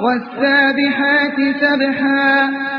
والسابحات سبحا.